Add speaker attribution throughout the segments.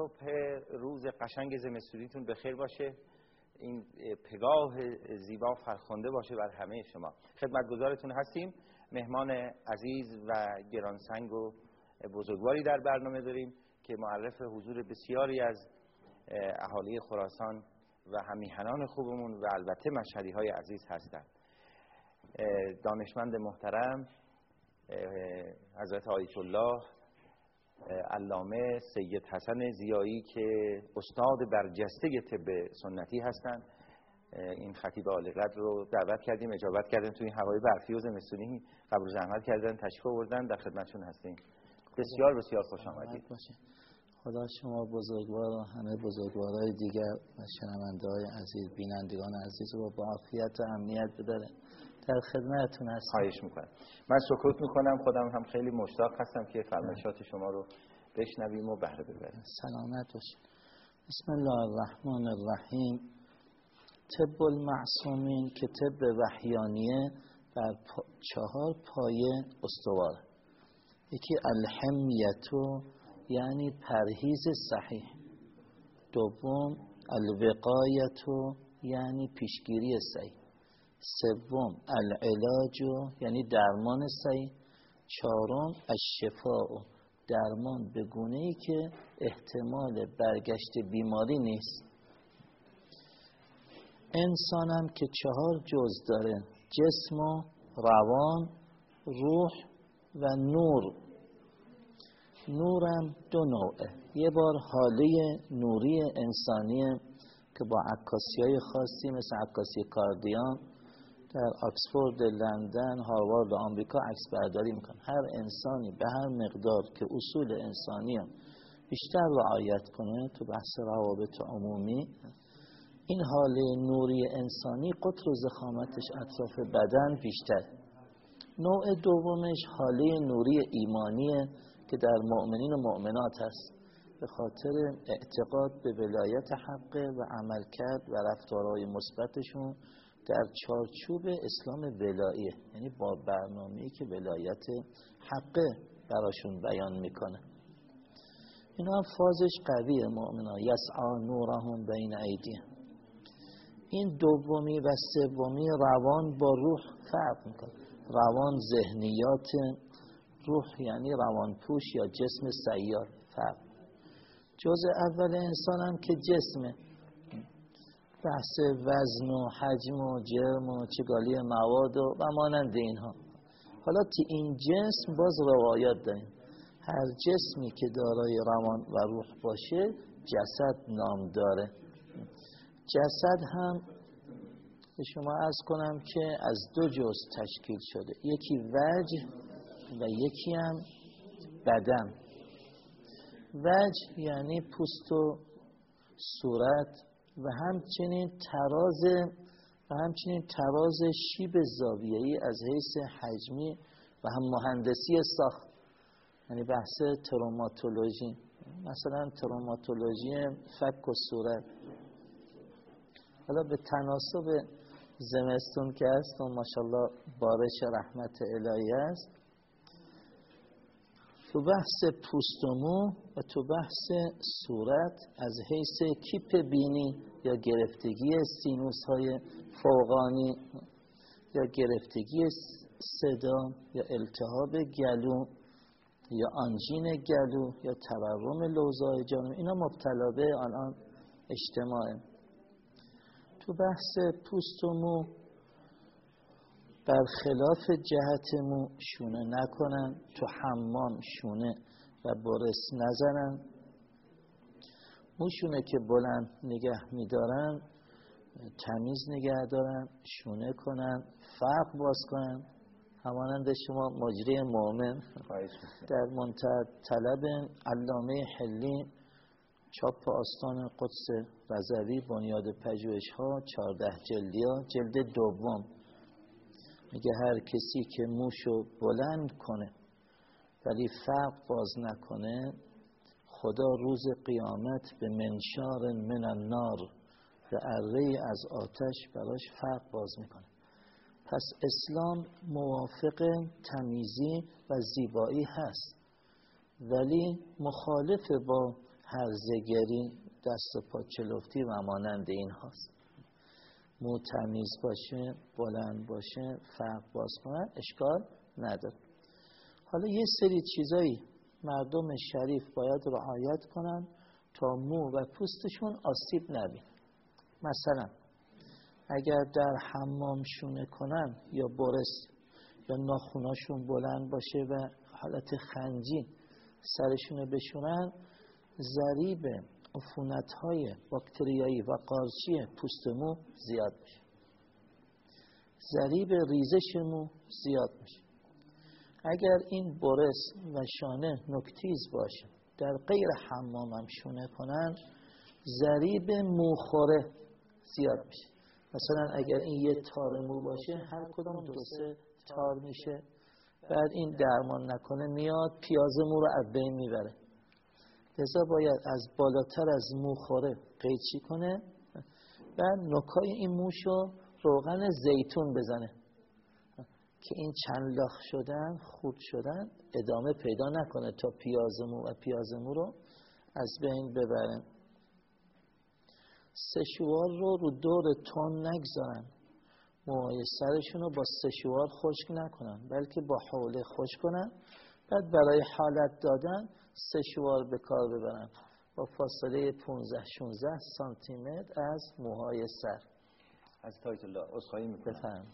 Speaker 1: صبح روز قشنگ زمستونیتون بخیر باشه. این پگاه زیبا فرخنده باشه بر همه شما. خدمتگزارتون هستیم. مهمان عزیز و گرانسنگ و بزرگواری در برنامه داریم که معرف حضور بسیاری از اهالی خراسان و همیهنان خوبمون و البته مشهدی های عزیز هستند. دانشمند محترم حضرت آیت الله علامه سید حسن زیایی که استاد برجسته طب سنتی هستند. این خطیب قدر رو دعوت کردیم اجابت کردن توی این هوای برفی و زمستونی. قبل زحمت کردن تشریف آوردن. در خدمتشون هستیم. بسیار بسیار خوش آمدید.
Speaker 2: خدا شما بزرگوار و همه بزرگوارای دیگر و شنونده های عزیز بینندگان عزیز رو با عافیت و امنیت بداره در خدمتتون هستم.
Speaker 1: خواهش می‌کنم. من سکوت می‌کنم خودم هم خیلی مشتاق هستم که فرمایشات شما رو بشنویم و بهره ببریم.
Speaker 2: سلامت باشید بسم الله الرحمن الرحیم. طب المعصومین که طب وحیانیه بر چهار پایه استوار. یکی الحمیتو یعنی پرهیز صحیح. دوم الوقایتو یعنی پیشگیری صحیح. سوم العلاج یعنی درمان صحیح چهارم الشفاء. درمان به گونه ای که احتمال برگشت بیماری نیست. انسانم که چهار جز داره. جسم و روان روح و نور. نورم دو نوعه. یه بار حاله نوری انسانیه که با عکاسی های خاصی مثل عکاسی کاردیان در آکسفورد لندن هاروارد آمریکا عکس برداری می‌کنن. هر انسانی به هر مقدار که اصول انسانی بیشتر رعایت کنه تو بحث روابط عمومی این حاله نوری انسانی قطر و زخامتش اطراف بدن بیشتر. نوع دومش حاله نوری ایمانیه که در مؤمنین و مؤمنات هست. به خاطر اعتقاد به ولایت حقه و عمل کرد و رفتارهای مثبتشون در چارچوب اسلام ولایه یعنی با برنامه‌ای که ولایت حقه براشون بیان می‌کنه. اینا هم فازش قویه مؤمنا یسعا نورهم بین ایدیه این دومی و سومی روان با روح فرق می‌کنه. روان ذهنیات روح یعنی روان پوش یا جسم سیار فرق. جز اول انسان هم که جسمه. بحث وزن و حجم و جرم و چگالی مواد و, و مانند اینها. حالا تی این جسم باز روایات داریم. هر جسمی که دارای روان و روح باشه جسد نام داره. جسد هم به شما از کنم که از دو جز تشکیل شده. یکی وجه و یکی هم بدن. وجه یعنی پوست و صورت. و همچنین تراز و همچنین تراز شیب زاویه‌ای از حیث حجمی و هم مهندسی ساخت. یعنی بحث تروماتولوژی. مثلا تروماتولوژی فک و صورت. حالا به تناسب زمستون که هست و ماشاءالله بارش رحمت الهی است تو بحث پوستمو و تو بحث صورت از حیث کیپ بینی یا گرفتگی سینوس های فوقانی یا گرفتگی صدا یا التهاب گلو یا آنژین گلو یا تورم لوزای جانب اینا مبتلا به الان اجتماعه. تو بحث پوستمو برخلاف جهت مو شونه نکنن تو حمام شونه و برس نزنن. موشونه که بلند نگه میدارن تمیز نگه دارن شونه کنن فرق باز کنن. همانند شما مجری مؤمن در منتهى طلب علامه حلی چاپ آستان قدس رضوی بنیاد پژوهش ها چارده جلدی ها جلد دوم. میگه هر کسی که موشو بلند کنه ولی فرق باز نکنه خدا روز قیامت به منشار من النار به اره از آتش براش فرق باز می‌کنه. پس اسلام موافق تمیزی و زیبایی هست ولی مخالف با هرزگری دست و و مانند این هاست مو تمیز باشه بلند باشه فرق باز کنن اشکال نداره. حالا یه سری چیزایی مردم شریف باید رعایت کنن تا مو و پوستشون آسیب نبین مثلا اگر در حمام شونه کنن یا برس یا ناخوناشون بلند باشه و حالت خنجی سرشون بشونن ضریب عفونت های باکتریایی و قارچی پوست مو زیاد میشه. ضریب ریزش مو زیاد میشه. اگر این برس و شانه نکتیز باشه در غیر حمام هم شونه کنن ضریب موخوره زیاد میشه. مثلا اگر این یه تار مو باشه هر کدام دو سه تار میشه. بعد این درمان نکنه میاد پیاز مو رو از بین می‌بره. لذا باید از بالاتر از مو خوره قیچی کنه و نکای این موشو روغن زیتون بزنه که این چند لاخ شدن خود شدن ادامه پیدا نکنه تا پیاز مو و پیاز مو رو از بین ببرن سشوار رو رو دور تون نگذارن. موهای سرشون رو با سشوار خشک نکنن بلکه با حوله خشک کنن. بعد برای حالت دادن سشوار به کار ببرن. با فاصله 15 16 سانتی متر از موهای سر.
Speaker 1: از تایت الله اصخایی می‌کنم.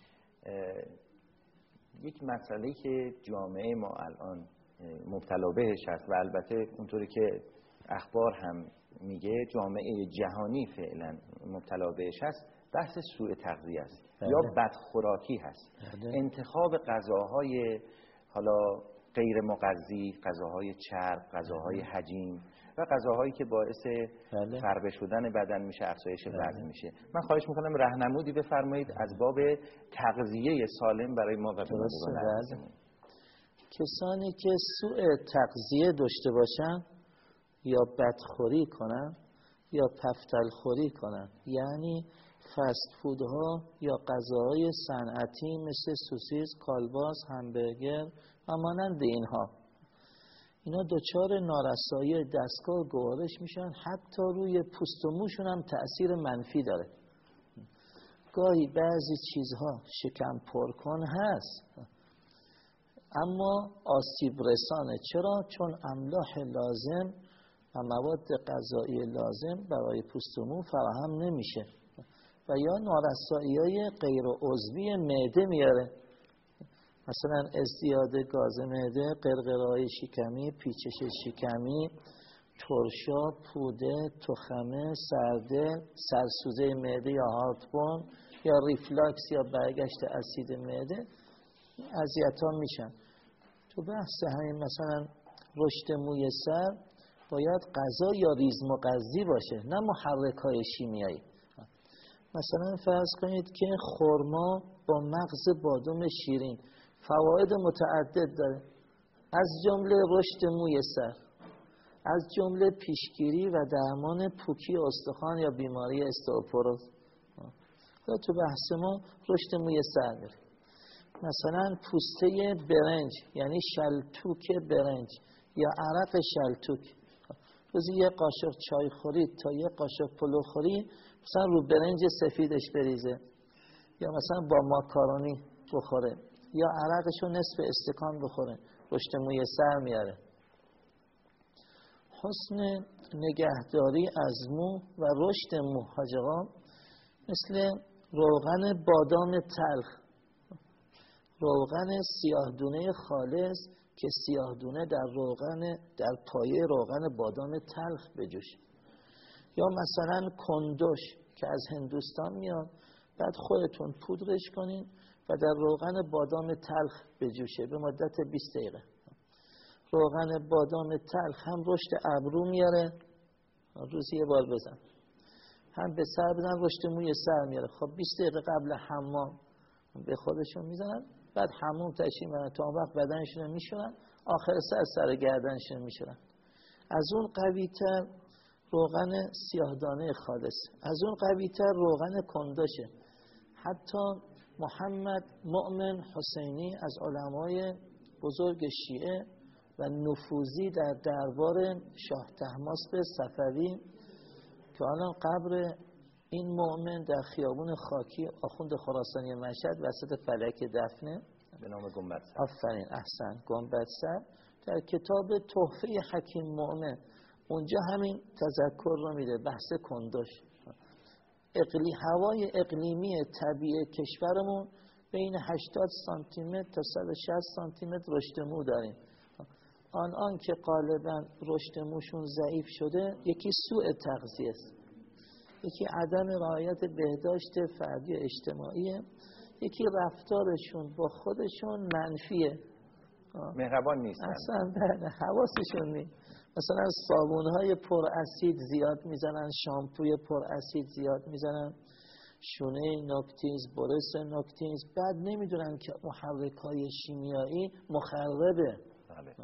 Speaker 1: یک مسئله که جامعه ما الان مبتلا بهش هست و البته اونطوری که اخبار هم میگه جامعه جهانی فعلا مبتلا بهش هست بحث سوء تغذیه است. بله. یا بدخوراکی هست. بله. انتخاب غذاهای حالا غیر مغذی غذاهای چرب غذاهای بله. حجیم و غذاهایی که باعث بله. فربه شدن بدن میشه افزایش بله. وزن میشه من خواهش می‌کنم راهنمودی بفرمایید از باب تغذیه سالم برای ما و بله.
Speaker 2: کسانی که سوء تغذیه داشته باشن یا بدخوری کنن یا پفتلخوری کنن یعنی فست فودها یا غذاهای صنعتی مثل سوسیس، کالباس، همبرگر و اینها. اینا دچار نارسایی دستگاه گوارش میشن. حتی روی پوست و موشون هم تأثیر منفی داره. گاهی بعضی چیزها شکم پرکن هست. اما آسیب رسانه. چرا؟ چون املاح لازم و مواد غذایی لازم برای پوست و مو فراهم نمیشه. و یا نارسایی های غیر عضوی معده میاره. مثلا ازدیاد گاز معده قرقرای شکمی پیچش شکمی ترشا پوده تخمه سرده سرسوزه معده یا heartburn یا reflux یا برگشت اسید معده اذیت ها میشن. تو بحث همین مثلا رشد موی سر باید غذا یا ریز مغذی باشه نه محرک های شیمیایی. مثلا فرض کنید که خرما با مغز بادوم شیرین. فواید متعدد داره. از جمله رشد موی سر از جمله پیشگیری و درمان پوکی استخوان یا بیماری استئوپوروز حالا تو بحث ما رشد موی سر میره مثلا پوسته برنج یعنی شلتوک برنج یا عرق شلتوک. روزی یه قاشق چای خورید تا یه قاشق پلو خورید مثلا رو برنج سفیدش بریزه. یا مثلا با ماکارونی بخوره. یا عرقش رو نصف استکان بخوره رشد موی سر میاره. حسن نگهداری از مو و رشد مو حاجقا مثل روغن بادام تلخ. روغن سیاهدونه خالص که سیاهدونه در روغن در پایه روغن بادام تلخ بجوشه یا مثلا کندوش که از هندوستان میاد بعد خودتون پودرش کنین و در روغن بادام تلخ بجوشه به مدت 20 دقیقه. روغن بادام تلخ هم رشد ابرو میاره. روزی یه بار بزن. هم به سر بزن رشد موی سر میاره. خب 20 دقیقه قبل حمام به خودشون می‌زنن. بعد حموم تشریف میارن تا وقت بدنشون میشونن آخر سر سر گردنشون میشونن از اون قوی تر روغن سیاهدانه خالص. از اون قوی تر روغن کنداشه حتی محمد مؤمن حسینی از علمای بزرگ شیعه و نفوذی در دربار شاه به صفوی که الان قبر این مؤمن در خیابون خاکی آخوند خراسانی مشهد وسط فلک دفنه.
Speaker 1: به نام گنبد
Speaker 2: آفرین احسن. گنبد سر. در کتاب تحفه حکیم مؤمن اونجا همین تذکر رو میده بحث کندش. اقلی هوای اقلیمی طبیعی کشورمون بین 80 سانتی متر تا 160 سانتی متر رشد مو داریم. آن که غالبا رشد موشون ضعیف شده یکی سوء تغذیه است. یکی عدم رعایت بهداشت فردی و اجتماعیه. یکی رفتارشون با خودشون منفیه.
Speaker 1: مهربان نیستن.
Speaker 2: اصلا بله حواسشون نیست. مثلا صابون های پر اسید زیاد می‌زنن شامپوی پر اسید زیاد می‌زنن شونه نوک تیز برس نوک تیز بعد نمی‌دونن که محرک های شیمیایی مخربه. بله.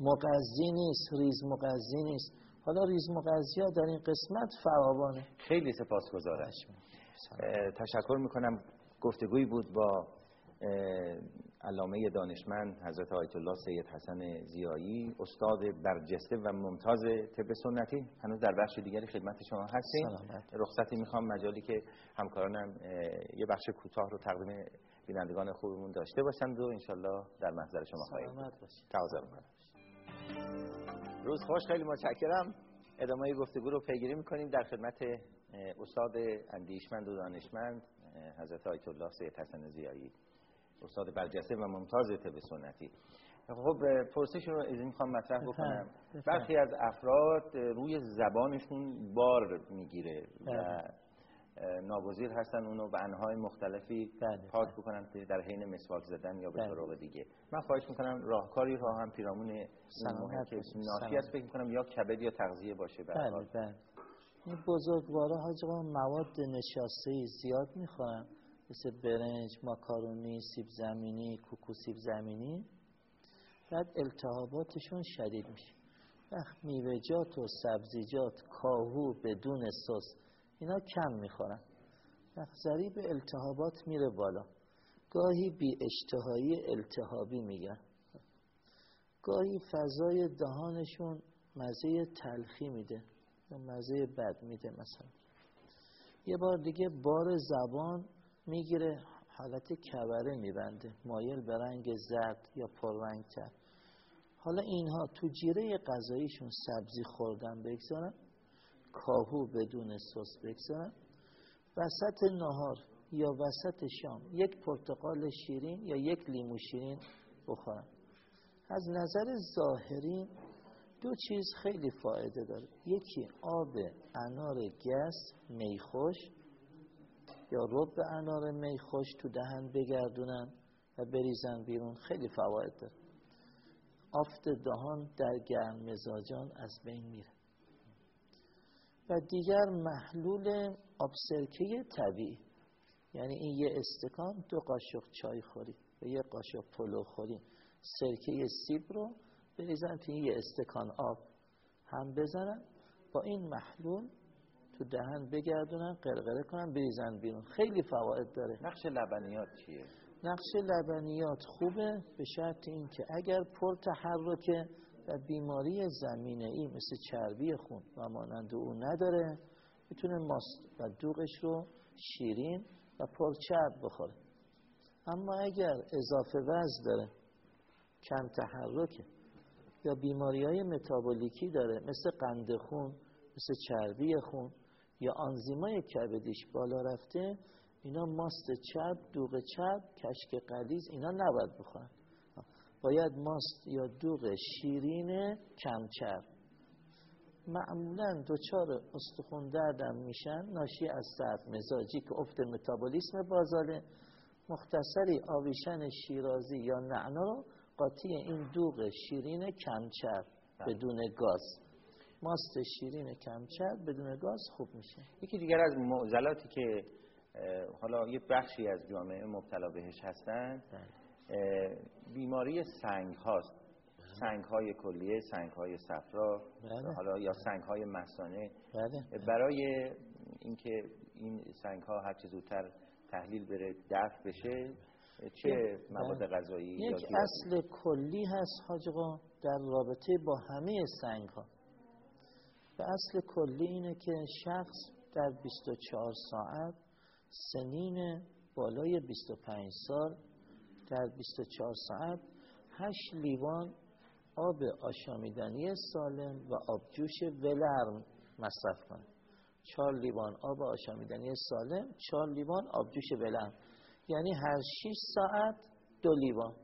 Speaker 2: مغذی نیست ریز مغذی نیست. حالا ریز مغذی ها در این قسمت فراوانه.
Speaker 1: خیلی سپاسگزارم. تشکر می‌کنم. گفتگوی بود با علامه دانشمند حضرت آیت الله سید حسن زیایی استاد برجسته و ممتاز طب سنتی. هنوز در بخش دیگری خدمت شما هستیم. رخصتی می‌خوام مجالی که همکارانم یه بخش کوتاه رو تقدیم بینندگان خوبمون داشته باشند و انشالله در محضر شما خواهیم می‌کنم روز خوش خیلی متشکرم. ادامه گفتگو رو پیگیری می‌کنیم در خدمت استاد اندیشمند و دانشمند حضرت آیت الله سید حسن زیایی. استاد برجسته و ممتاز طب سنتی. خب پرسش رو از می‌خوام مطرح بکنم. برخی از افراد روی زبانشون بار می‌گیره و بله. ناگزیر هستن اونو به انهای مختلفی بله. پاک بکنن در حین مسواک زدن یا به بله. طرق دیگه. من خواهش می‌کنم راهکاری رو هم پیرامون این که ناشی است فکر می‌کنم یا کبد یا تغذیه باشه
Speaker 2: بله بله. این بزرگواره ها مواد نشاسته زیاد می‌خورن مثل برنج، ماکارونی، سیب زمینی، کوکو سیب زمینی بعد التهاباتشون شدید میشه. وقت میوهجات و سبزیجات کاهو بدون سس اینا کم می‌خورن. وقت به التهابات میره بالا. گاهی بی اشتهایی التهابی میگن. گاهی فضای دهانشون مزه تلخی میده مزه بد میده مثلا. یه بار دیگه بار زبان می‌گیره حالت کبره میبنده. مایل به رنگ زرد یا پررنگ تر حالا اینها تو جیره غذاییشون سبزی خوردن بگذارن کاهو بدون سس بگذارن. وسط نهار یا وسط شام یک پرتقال شیرین یا یک لیمو شیرین بخورن. از نظر ظاهری دو چیز خیلی فایده داره. یکی آب انار گس میخوش. یا رب انار می خوش تو دهن بگردونن و بریزن بیرون. خیلی فواید داره. آفت دهان در گرم مزاجان از بین میره. و دیگر محلول آب سرکه طبیعی. یعنی این یه استکان دو قاشق چای خوری و یه قاشق پلو خوری سرکه سیب رو بریزن تو یه استکان آب هم بزنن. با این محلول تو دهن بگردونن قرقره کنن بریزن بیرون. خیلی فواید داره.
Speaker 1: نقش لبنیات چیه؟
Speaker 2: نقش لبنیات خوبه به شرط اینکه اگر پر تحرکه و بیماری زمینه ای مثل چربی خون و مانند او نداره می‌تونه ماست و دوغش رو شیرین و پرچرب بخوره. اما اگر اضافه وزن داره کم تحرکه یا بیماری های متابولیکی داره مثل قند خون مثل چربی خون یا آنزیمای کبدیش بالا رفته اینا ماست چرب دوغ چرب کشک قلیز اینا نباید بخورن. باید ماست یا دوغ شیرین کم چرب معمولا دوچار استخون دردم میشن ناشی از سرد مزاجی که افت متابولیسم بازاله مختصری آویشن شیرازی یا نعنا رو قاطی این دوغ شیرین کمچر بله. بدون گاز. ماست شیرین کمچر بدون گاز خوب میشه.
Speaker 1: یکی دیگر از معضلاتی که حالا یه بخشی از جامعه مبتلا بهش هستن بله. بیماری سنگ هاست. سنگ های کلیه سنگ های صفرا بله. حالا یا سنگ های مسانه برای اینکه این سنگ ها هر چه زودتر تحلیل بره دفع بشه چه مواد غذایی
Speaker 2: یک اصل کلی هست حاج در رابطه با همه سنگ ها و اصل کلی اینه که شخص در 24 ساعت سنین بالای 25 سال در 24 ساعت 8 لیوان آب آشامیدنی سالم و آبجوش ولرم مصرف کنه چهار لیوان آب آشامیدنی سالم چهار لیوان آبجوش ولرم. یعنی هر 6 ساعت دو لیوان.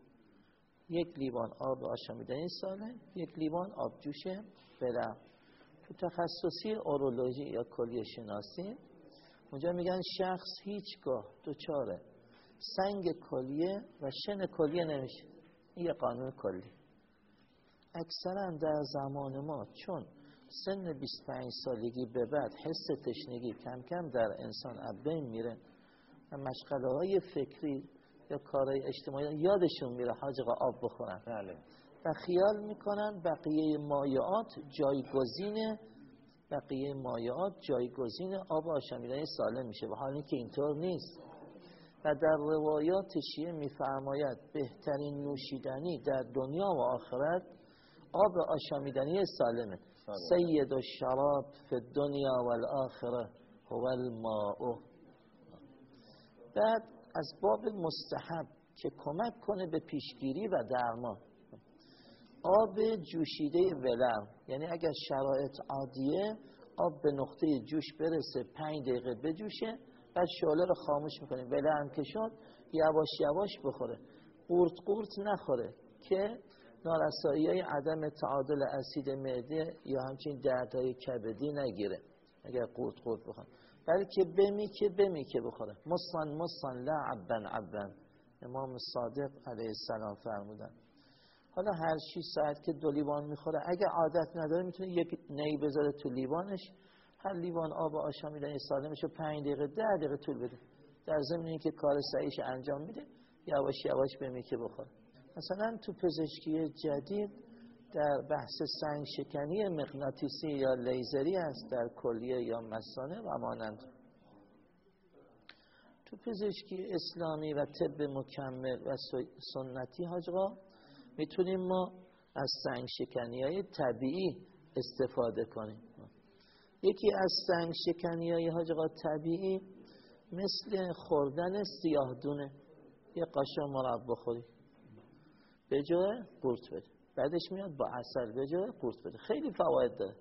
Speaker 2: یک لیوان آب آشامیدنی سالم یک لیوان آبجوش ولرم. تخصصی اورولوژی یا کلیه شناسی اونجا میگن شخص هیچگاه دوچاره سنگ کلیه و شن کلیه نمیشه. این یه قانون کلی. اکثرا در زمان ما چون سن 25 سالگی به بعد حس تشنگی کم کم در انسان ابین میره و مشغله های فکری یا کارهای اجتماعی یادشون میره حاج آب بخورن.
Speaker 1: بله.
Speaker 2: و خیال می‌کنن بقیه مایعات جایگزین بقیه مایعات جایگزین آب آشامیدنی سالم میشه. و حالی که اینطور نیست. و در روایات شیعه میفرماید بهترین نوشیدنی در دنیا و آخرت آب آشامیدنی سالمه. سید الشراب فی الدنیا و الاخره هو الماء. بعد از باب مستحب که کمک کنه به پیشگیری و درمان. آب جوشیده ولرم یعنی اگر شرایط عادیه آب به نقطه جوش برسه پنج دقیقه بجوشه بعد شعله رو خاموش می‌کنیم. ولرم که شد یواش یواش بخوره. قورت قورت نخوره. که نارسایی های عدم تعادل اسید معده یا همچنین دردهای کبدی نگیره. اگر قورت قورت بخوره. بلکه بمی که بمی که بخوره. مصن مصن لا عبن. امام صادق علیه السلام فرمودن. حالا هر 6 ساعت که دو لیوان می‌خوره اگه عادت نداره می‌تونه یک نی بذاره تو لیوانش. هر لیوان آب آشامیدنی سالمش رو 5 دقیقه 10 دقیقه طول بده. در ضمن که کار سعیش انجام میده یواش یواش به که بخوره. مثلا تو پزشکی جدید در بحث سنگ شکنی مغناطیسی یا لیزری است در کلیه یا مسانه و مانند. تو پزشکی اسلامی و طب مکمل و سنتی حاجقا می‌تونیم ما از سنگ شکنی های طبیعی استفاده کنیم. یکی از سنگ شکنی های طبیعی مثل خوردن سیاه دونه. یه قاشق مرب بخوری به جای قورت بده. بعدش میاد با اصل به جای قورت بده. خیلی فواید داره.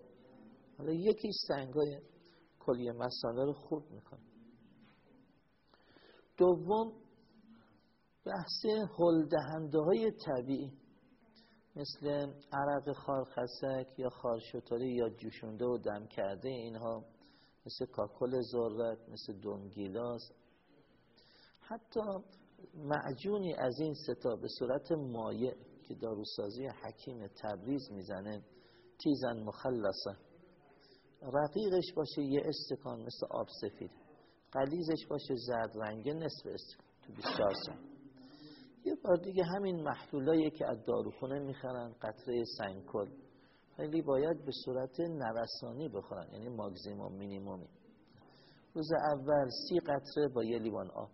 Speaker 2: حالا یکی سنگای کلیه مساله رو خوب می‌کنه. دوم بحث هل های طبیعی. مثل عرق خارخسک یا خارشتاری یا جوشونده و دم کرده اینها مثل کاکل ذرت مثل دونگیلاس حتی معجونی از این ستا به صورت مایع که داروسازی حکیم تبریز می‌زنه تیزن مخلصه. رقیقش باشه یه استکان مثل آب سفید. قلیزش باشه زرد رنگه نصف استکان. تو 24 ساعت یه بار دیگه همین محلولایی که از داروخونه می‌خرن قطره سنگکل. خیلی باید به صورت نوسانی بخورن یعنی ماگزیموم مینیمومی. روز اول سی قطره با یه لیوان آب.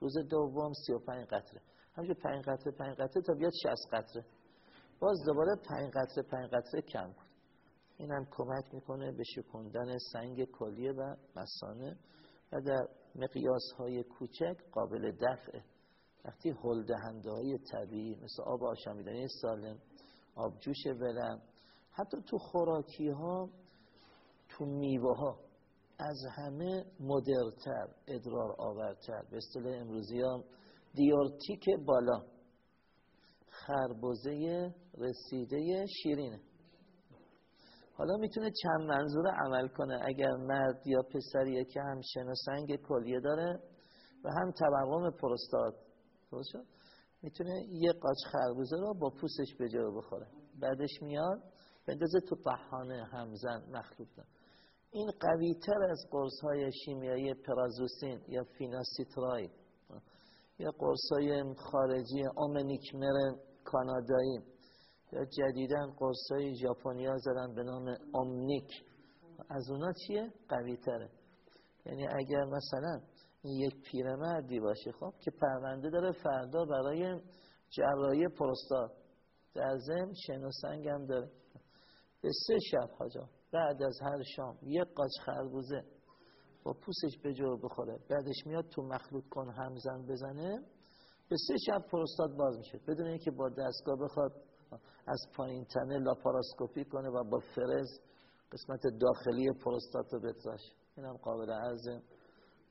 Speaker 2: روز دوم سی و پنج قطره. همچه پنج قطره پنج قطره تا بیاد شست قطره. باز دوباره پنج قطره پنج قطره کم کن. این هم کمک می‌کنه به شکندن سنگ کلیه و مسانه و در مقیاس های کوچک قابل دفعه وقتی هل دهنده های طبیعی مثل آب آشامیدنی سالم آب جوش ولم حتی تو خوراکی ها تو میوه ها از همه مدرتر ادرار آورتر به اصطلاح امروزی ها دیورتیک بالا. خربزه رسیده شیرینه. حالا می‌تونه چند منظور عمل کنه. اگر مرد یا پسریه که هم شناسنگ کلیه داره و هم توقم پروستات درست می‌تونه یه قاچ خربوزه رو با پوستش به جا بخوره. بعدش میاد بندازه تو طحانه همزن مخلوط این قوی تر از قرص های شیمیایی پرازوسین یا فیناسیترای یا قرص های خارجی اومنیکمر کانادایی. یا جدیدن قرص های ژاپنیا زدن به نام اومنیک از اونا چیه؟ قوی تره یعنی اگر مثلا یک پیرمردی باشه خب که پرونده داره فردا برای جراحی پروستات. در ضمن سنگ هم داره. به سه شب حاجا بعد از هر شام یک قاچ خربوزه با پوسش به جو بخوره. بعدش میاد تو مخلوط کن همزن بزنه. به سه شب پروستات باز میشه. بدون اینکه با دستگاه بخواد از پایین تنه لاپاراسکوپی کنه و با فرز قسمت داخلی پروستات رو بتراش این هم قابل عرض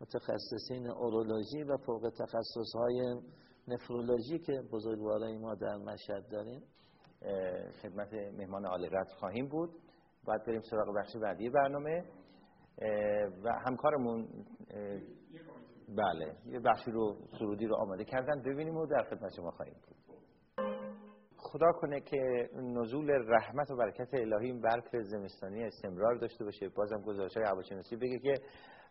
Speaker 2: متخصصین اورولوژی و فوق تخصص های نفرولوژی که بزرگوارای ما در مشهد داریم
Speaker 1: خدمت مهمان عالی خواهیم بود. باید بریم سراغ بخش بعدی برنامه. و همکارمون بله یه بخشی رو سرودی رو آماده کردن. ببینیم و در خدمت شما خواهیم بود. خدا کنه که نزول رحمت و برکت الهی این برف زمستانی استمرار داشته باشه. بازم گزارش های هواشناسی بگه که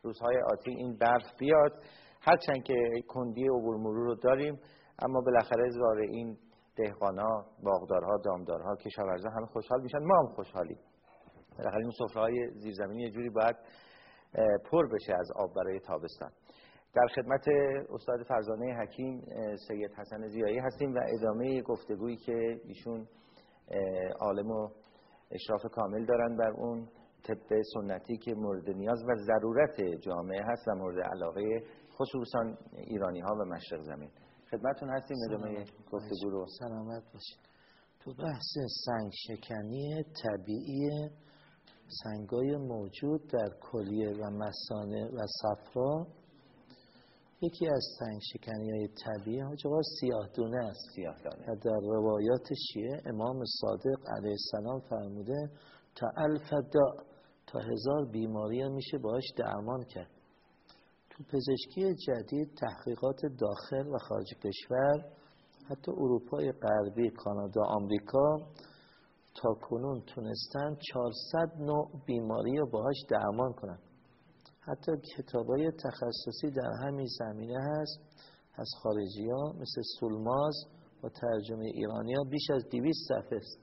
Speaker 1: روزهای آتی این برف بیاد. هرچند که کندی عبور مرور رو داریم اما بالاخره زار این دهقانا باغدارها دامدارها کشاورزا همه خوشحال میشن. ما هم خوشحالیم. بالاخره این سفره های زیرزمینی جوری باید پر بشه از آب برای تابستان. در خدمت استاد فرزانه حکیم سید حسن زیایی هستیم و ادامه گفتگویی که ایشون عالم و اشراف کامل دارن بر اون. طب سنتی که مورد نیاز و ضرورت جامعه هست و مورد علاقه خصوصا ایرانی ها و مشرق زمین. خدمتون هستیم ادامه گفتگو رو.
Speaker 2: سلامت باشید. تو بحث سنگ شکنی طبیعی سنگای موجود در کلیه و مسانه و صفرا یکی از سنگ شکنی های طبیعی ها سیاه دونه است.
Speaker 1: سیاه دونه.
Speaker 2: در روایات شیعه امام صادق علیه السلام فرموده تا الف دا هزار بیماری میشه باش درمان کرد. تو پزشکی جدید تحقیقات داخل و خارج کشور حتی اروپای غربی کانادا آمریکا تا کنون تونستن 400 نوع بیماری رو باهاش درمان کنن. حتی کتابای تخصصی در همین زمینه هست از خارجی ها مثل سولماز و ترجمه ایرانی ها بیش از 200 صفحه است.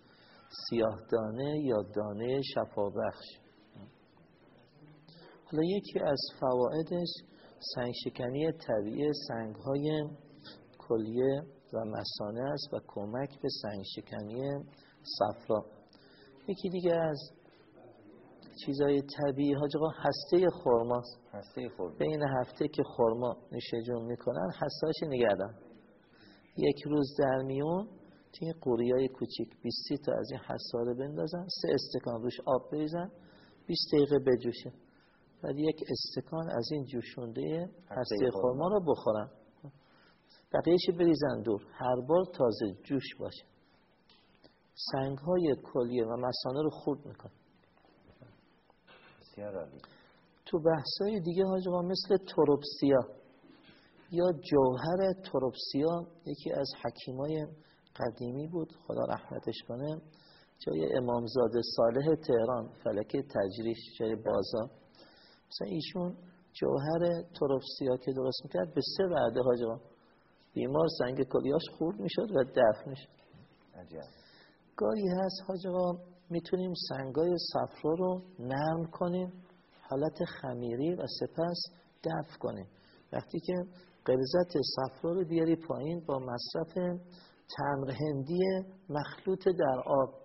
Speaker 2: یا دانه شفابخش. حالا یکی از فوائدش سنگ شکنی طبیعی سنگ های کلیه و مسانه است و کمک به سنگ شکنی صفرا. یکی دیگه از چیزای طبیعی حاج هسته خرماست
Speaker 1: هسته خرما.
Speaker 2: بین هفته که خرما نشه جون می‌کنن هستهاش نگردن. یک روز در میون توی قوریای کوچیک 20 تا از این حسا رو بندازن سه استکان روش آب بریزن 20 دقیقه بجوشه بعد یک استکان از این جوشونده هسته خرما. رو بخورن. بقیهش بریزن؟ دور. هر بار تازه جوش باشه. سنگ های کلیه و مسانه رو خورد میکن تو بحث های دیگه حاجقا مثل تروپسیا یا جوهر تروپسیا یکی از حکیمای قدیمی بود. خدا رحمتش کنه. جای امامزاده صالح تهران فلک تجریش جای بازا. مثلا ایشون جوهر تروپسیا که درست می‌کرد به سه وعده حاجقا بیمار سنگ کلیاش خورد می‌شد و دفع می‌شد. گاهی هست حاجقا می‌تونیم سنگای صفرا رو نرم کنیم حالت خمیری و سپس دفع کنیم. وقتی که قلزت صفرا رو بیاری پایین با مصرف تمر هندی مخلوط در آب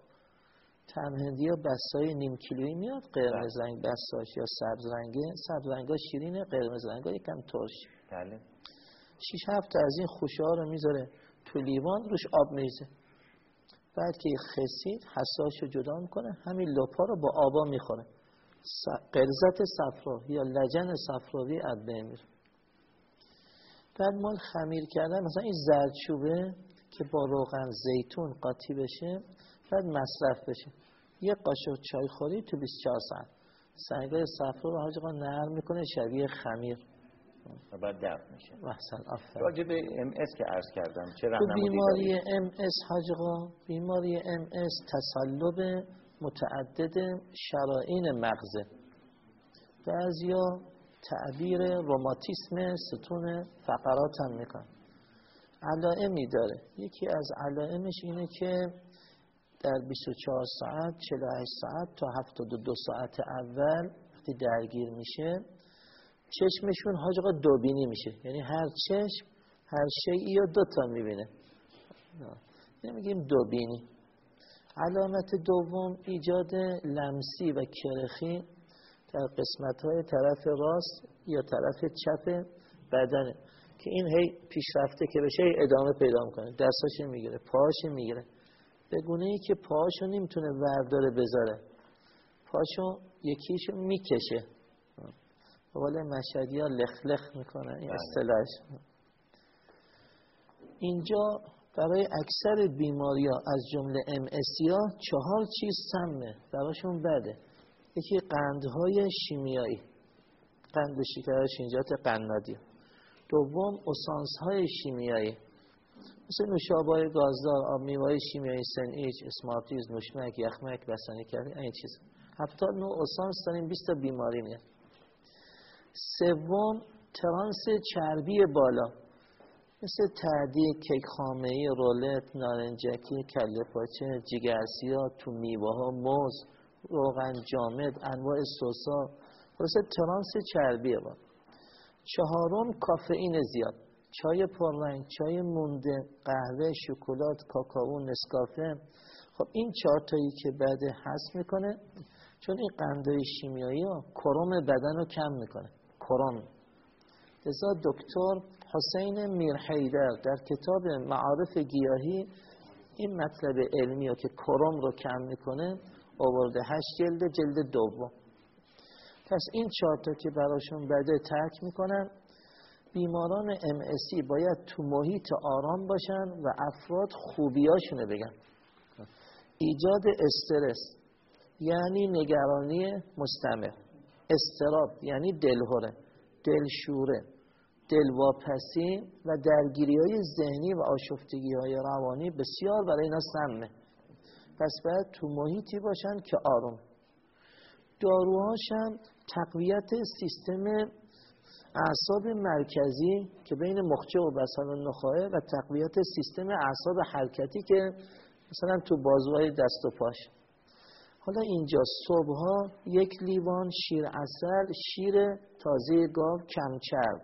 Speaker 2: تمر هندی یا بسای نیم کیلویی میاد؟ قرمز رنگ بساش یا سبز رنگه سبز رنگا شیرینه قرمز رنگا یکم ترش.
Speaker 1: بله.
Speaker 2: شیش هفته از این خوشه ها رو می‌ذاره تو لیوان روش آب میریزه. بعد که خسید حساش رو جدا می‌کنه همین لپا رو با آبا می‌خوره. قرزت صفرا یا لجن صفراوی از میره. بعد مال خمیر کردن مثلا این زردچوبه که با روغن زیتون قاطی بشه بعد مصرف بشه. یه قاشق چای خوری تو 24 ساعت. سنگای صفرا رو حاج نرم می‌کنه شبیه خمیر.
Speaker 1: و بعد دفع میشه.
Speaker 2: محسن آفر
Speaker 1: راجع به ام اس که عرض کردم چه
Speaker 2: بیماری ام اس حاج بیماری ام اس تسلب متعدد شرائین مغزه. بعضیا تعبیر روماتیسم ستون فقرات هم میکن علائمی داره. یکی از علائمش اینه که در 24 ساعت 48 ساعت تا 72 ساعت اول وقتی درگیر میشه چشمشون حاج آقا دوبینی میشه. یعنی هر چشم هر شیعی یا دوتا می‌بینه. نمیگیم دوبینی. علامت دوم ایجاد لمسی و کرخی در قسمت های طرف راست یا طرف چپ بدنه که این هی پیشرفته که بشه ادامه پیدا می‌کنه. دستاش می‌گیره پاهاش می‌گیره. به گونه ای که پاهاشو نمی‌تونه ورداره بذاره. پاشو یکیشو می‌کشه. قول مشهدی ها لخ لخ می‌کنن این بله. اصطلاحش اینجا برای اکثر بیماری ها از جمله ام ها چهار چیز سمه. براشون بده. یکی قندهای شیمیایی. قند شکر شینجات قنادی دوم اسانس های شیمیایی. مثل نوشابه گازدار آب میوه شیمیایی سنیچ اسمارتیز نوشمک یخمک بسانی کردی این چیز. هفتاد نوع اسانس داریم 20 تا بیماری میاد سوم ترانس چربی بالا. مثل تعدی کیک خامه رولت نارنجکی کله پاچه جگرسیا تو میوه ها موز روغن جامد انواع سوسا. خلاصه ترانس چربی با چهارم کافئین زیاد. چای پررنگ چای مونده قهوه شکلات کاکائو نسکافه. خب این چهار تایی که بعد حس می‌کنه چون این قندهای شیمیایی ها کروم بدن رو کم می‌کنه. کروم لذا دکتر حسین میرحیدر در کتاب معارف گیاهی این مطلب علمی ها که کروم رو کم می‌کنه آورده هشت جلد جلد دوم. پس این چهار که براشون بده ترک می‌کنن بیماران ام باید تو محیط آرام باشن و افراد خوبیاشونو بگن. ایجاد استرس یعنی نگرانی مستمر. استراب یعنی دلهوره دلشوره دلواپسی و درگیری های ذهنی و آشفتگی های روانی بسیار برای اینا سمه. پس باید تو محیطی باشن که آروم. داروهاش هم تقویت سیستم اعصاب مرکزی که بین مخچه و بسان نخواهه و تقویت سیستم اعصاب حرکتی که مثلا تو بازوهای دست و پاش. حالا اینجا صبحها یک لیوان شیر اصل شیر تازه گاو کمچرب.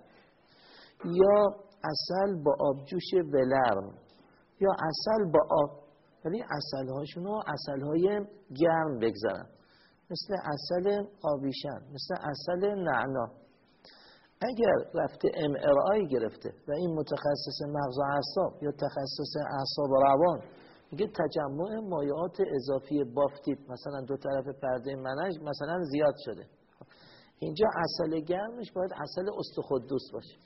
Speaker 2: یا اصل با آبجوش ولرم. یا اصل با آب. ولی اصل هاشون رو اصل های گرم بگذارن. مثل اصل آبیشن مثل اصل نعنا. اگر رفته ام گرفته و این متخصص مغز و اعصاب یا تخصص اعصاب و روان میگه تجمع مایعات اضافی بافتید مثلا دو طرف پرده منج مثلا زیاد شده. اینجا اصل گرمش باید اصل استخدوس باشه.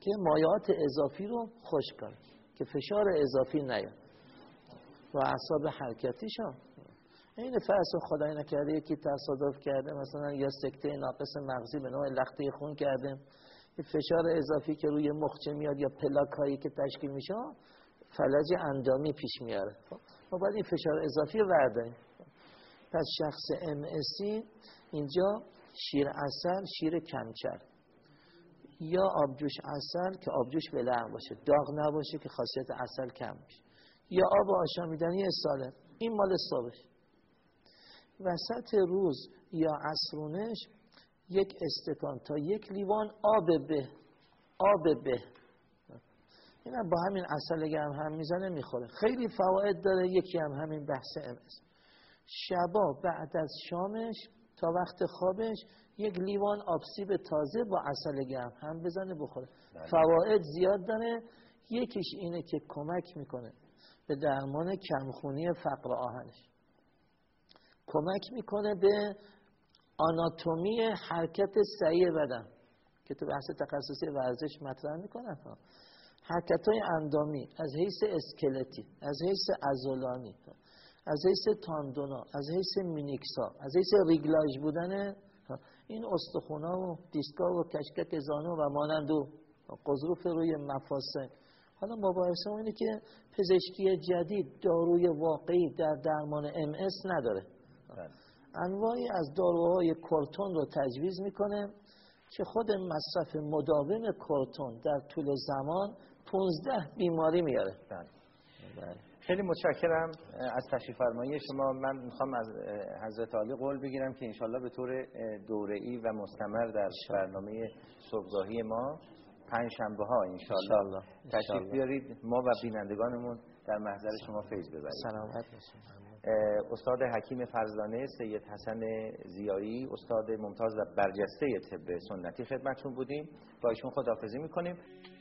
Speaker 2: که مایعات اضافی رو خوش کنه که فشار اضافی نیاد. و اعصاب حرکتیش این فرض خدای نکرده یکی تصادف کرده مثلا یا سکته ناقص مغزی به نوع لخته خون کرده. فشار اضافی که روی مخچه میاد یا پلاک هایی که تشکیل میشه فلج اندامی پیش میاره. خب ما باید این فشار اضافی ورداریم پس شخص ام اینجا شیر اصل شیر کمچر. یا آبجوش اصل که آبجوش بلرم باشه. داغ نباشه که خاصیت اصل کم میشه یا آب آشامیدنی سالم این مال صبح وسط روز یا عصرونش یک استکان تا یک لیوان آب به آب به. این با همین اصل گرم هم می‌زنه می‌خوره. خیلی فواید داره یکی هم همین بحث امس شبا بعد از شامش تا وقت خوابش یک لیوان آبسیب تازه با اصل گرم هم بزنه بخوره. بله. فواید زیاد داره. یکیش اینه که کمک می‌کنه به درمان کمخونی فقر آهنش. کمک می‌کنه به آناتومی حرکت سعی بدن. که تو بحث تخصصی ورزش مطرح می‌کنن حرکت های اندامی از حیث اسکلتی از حیث ازولانی از حیث تاندونا از حیث مینیکسا از حیث ریگلاژ بودن این استخونا و دیسکا و کشکک زانو و مانند و قضروف روی مفاصل. حالا مباحثه اینه که پزشکی جدید داروی واقعی در درمان ام نداره. انواعی از داروهای کورتون رو تجویز می‌کنه که خود مصرف مداوم کورتون در طول زمان 15 بیماری میاره.
Speaker 1: بله. خیلی متشکرم. از تشریف فرمایی شما. من می‌خوام از حضرت عالی قول بگیرم که انشالله به طور دوره‌ای و مستمر در برنامه صبحگاهی ما پنج شنبه ها انشالله تشریف بیارید. ما و بینندگانمون در محضر شما فیض ببرید.
Speaker 2: سلامت
Speaker 1: استاد حکیم فرزانه سید حسن زیایی استاد ممتاز و برجسته طب سنتی خدمتشون بودیم. با ایشون خداحافظی می‌کنیم.